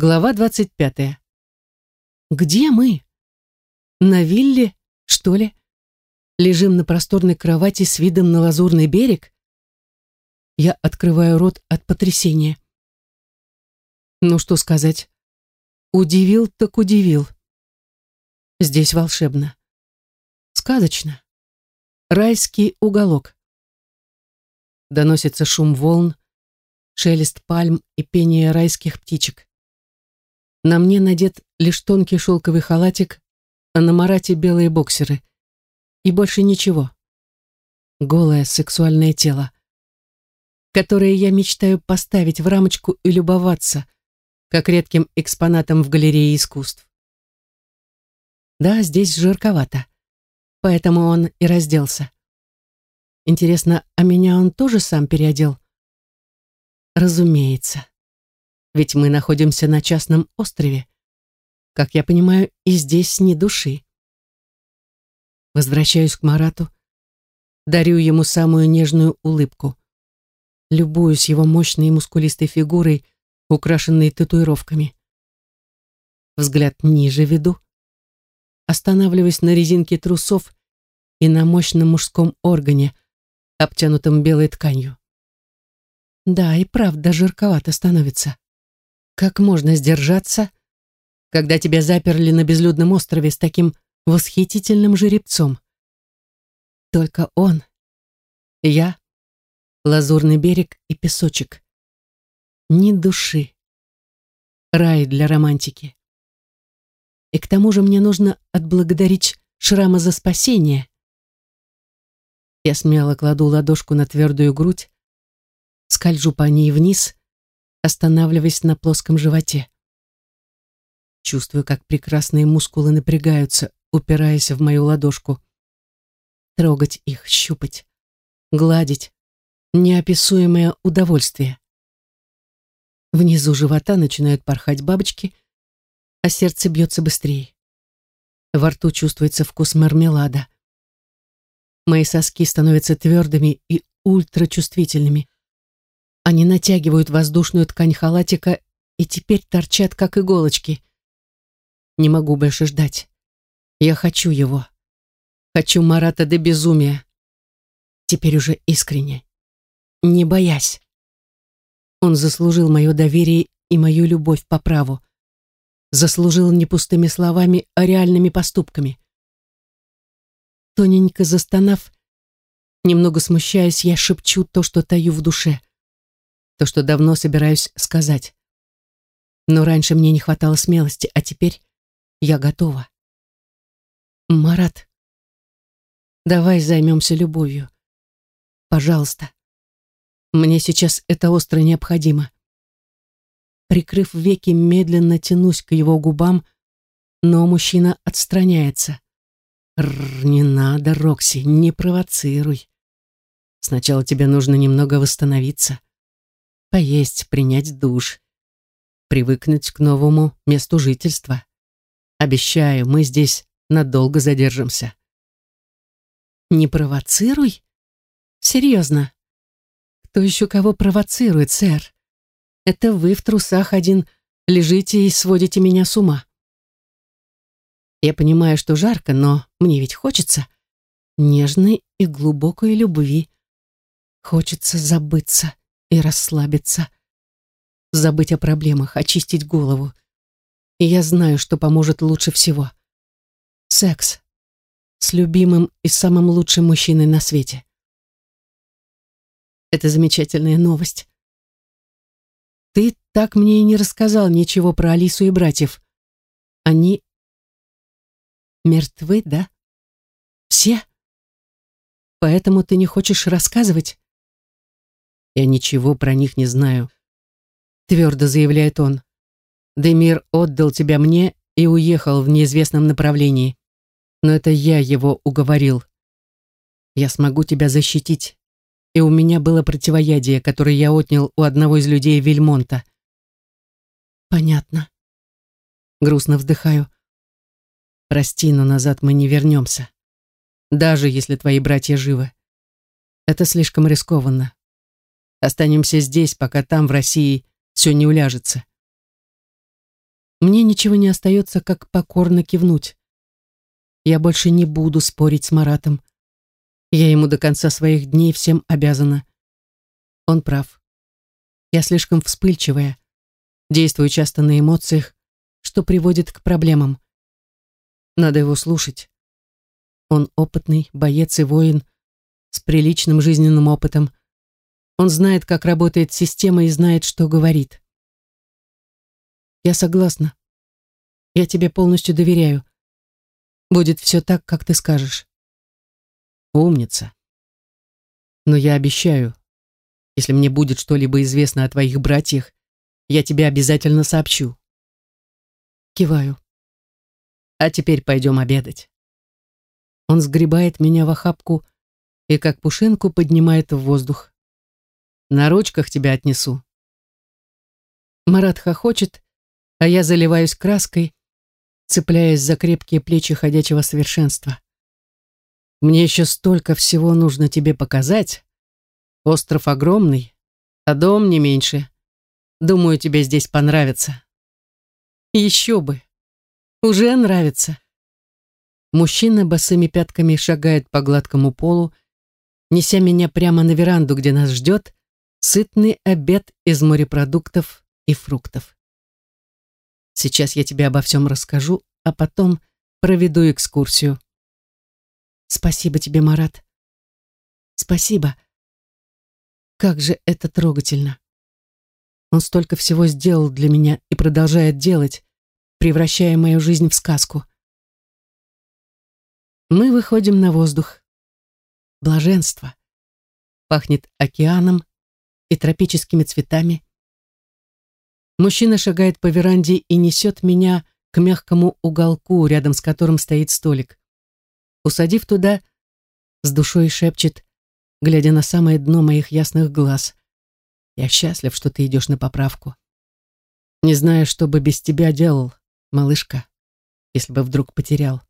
Глава двадцать пятая. Где мы? На вилле, что ли? Лежим на просторной кровати с видом на лазурный берег? Я открываю рот от потрясения. Ну что сказать? Удивил так удивил. Здесь волшебно. Сказочно. Райский уголок. Доносится шум волн, шелест пальм и пение райских птичек. На мне надет лишь тонкий шелковый халатик, а на Марате белые боксеры. И больше ничего. Голое сексуальное тело, которое я мечтаю поставить в рамочку и любоваться, как редким экспонатом в галерее искусств. Да, здесь жарковато, поэтому он и разделся. Интересно, а меня он тоже сам переодел? Разумеется ведь мы находимся на частном острове. Как я понимаю, и здесь ни души. Возвращаюсь к Марату, дарю ему самую нежную улыбку. Любуюсь его мощной и мускулистой фигурой, украшенной татуировками. Взгляд ниже веду. Останавливаюсь на резинке трусов и на мощном мужском органе, обтянутом белой тканью. Да, и правда жарковато становится. Как можно сдержаться, когда тебя заперли на безлюдном острове с таким восхитительным жеребцом? Только он, я, лазурный берег и песочек. Ни души. Рай для романтики. И к тому же мне нужно отблагодарить Шрама за спасение. Я смело кладу ладошку на твердую грудь, скольжу по ней вниз останавливаясь на плоском животе. Чувствую, как прекрасные мускулы напрягаются, упираясь в мою ладошку. Трогать их, щупать, гладить. Неописуемое удовольствие. Внизу живота начинают порхать бабочки, а сердце бьется быстрее. Во рту чувствуется вкус мармелада. Мои соски становятся твердыми и ультрачувствительными. Они натягивают воздушную ткань халатика и теперь торчат, как иголочки. Не могу больше ждать. Я хочу его. Хочу Марата до безумия. Теперь уже искренне. Не боясь. Он заслужил мое доверие и мою любовь по праву. Заслужил не пустыми словами, а реальными поступками. Тоненько застонав, немного смущаясь, я шепчу то, что таю в душе то, что давно собираюсь сказать. Но раньше мне не хватало смелости, а теперь я готова. Марат, давай займемся любовью. Пожалуйста. Мне сейчас это остро необходимо. Прикрыв веки, медленно тянусь к его губам, но мужчина отстраняется. Рр, не надо, Рокси, не провоцируй. Сначала тебе нужно немного восстановиться поесть, принять душ, привыкнуть к новому месту жительства. Обещаю, мы здесь надолго задержимся. Не провоцируй? Серьезно? Кто еще кого провоцирует, сэр? Это вы в трусах один лежите и сводите меня с ума. Я понимаю, что жарко, но мне ведь хочется нежной и глубокой любви. Хочется забыться и расслабиться. Забыть о проблемах, очистить голову. И я знаю, что поможет лучше всего. Секс. С любимым и самым лучшим мужчиной на свете. Это замечательная новость. Ты так мне и не рассказал ничего про Алису и братьев. Они мертвы, да? Все? Поэтому ты не хочешь рассказывать? Я ничего про них не знаю. Твердо заявляет он. Демир отдал тебя мне и уехал в неизвестном направлении. Но это я его уговорил. Я смогу тебя защитить. И у меня было противоядие, которое я отнял у одного из людей Вильмонта. Понятно. Грустно вздыхаю. Прости, но назад мы не вернемся. Даже если твои братья живы. Это слишком рискованно. Останемся здесь, пока там, в России, все не уляжется. Мне ничего не остается, как покорно кивнуть. Я больше не буду спорить с Маратом. Я ему до конца своих дней всем обязана. Он прав. Я слишком вспыльчивая, действую часто на эмоциях, что приводит к проблемам. Надо его слушать. Он опытный, боец и воин, с приличным жизненным опытом. Он знает, как работает система и знает, что говорит. Я согласна. Я тебе полностью доверяю. Будет все так, как ты скажешь. Умница. Но я обещаю, если мне будет что-либо известно о твоих братьях, я тебе обязательно сообщу. Киваю. А теперь пойдем обедать. Он сгребает меня в охапку и как пушинку поднимает в воздух. На ручках тебя отнесу. Марат хохочет, а я заливаюсь краской, цепляясь за крепкие плечи ходячего совершенства. Мне еще столько всего нужно тебе показать. Остров огромный, а дом не меньше. Думаю, тебе здесь понравится. Еще бы. Уже нравится. Мужчина босыми пятками шагает по гладкому полу, неся меня прямо на веранду, где нас ждет сытный обед из морепродуктов и фруктов. Сейчас я тебе обо всем расскажу, а потом проведу экскурсию. Спасибо тебе, Марат. Спасибо. Как же это трогательно. Он столько всего сделал для меня и продолжает делать, превращая мою жизнь в сказку. Мы выходим на воздух. Блаженство. Пахнет океаном и тропическими цветами. Мужчина шагает по веранде и несет меня к мягкому уголку, рядом с которым стоит столик. Усадив туда, с душой шепчет, глядя на самое дно моих ясных глаз. «Я счастлив, что ты идешь на поправку. Не знаю, что бы без тебя делал, малышка, если бы вдруг потерял.